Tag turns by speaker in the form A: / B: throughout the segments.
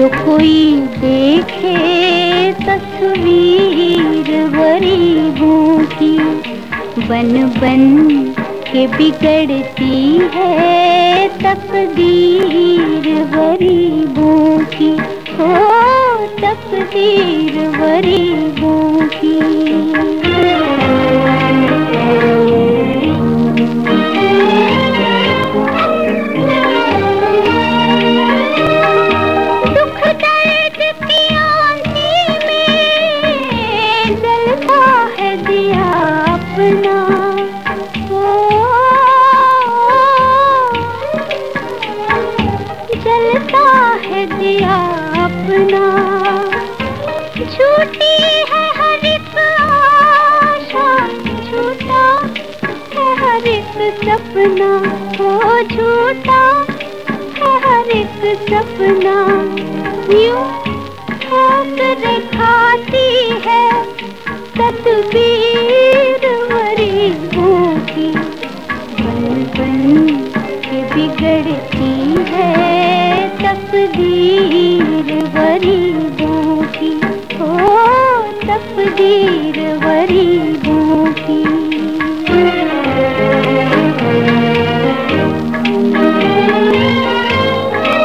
A: जो कोई देखे तस्वीर गरीबों की बन बन के बिगड़ती है तकदीर गरीबों की हो तकदीर गरीबों की दिया अपना। छूटी है हर एक आशा, छूटा है हर एक सपना। हो छूटा है हर एक सपना। यूँ ठोकर खाती है तस्वीर मरीजों की बन बन के बिगड़ती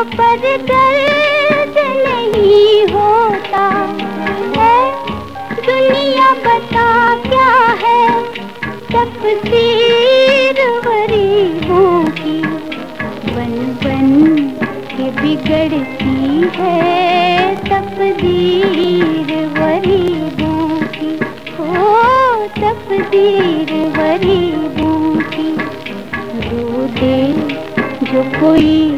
A: पर दर्द नहीं होता है। दुनिया बता क्या है? तकदीर गरीबों की बन बन के बिगड़ती है। तकदीर गरीबों की ओ, तकदीर गरीबों की रो दे जो कोई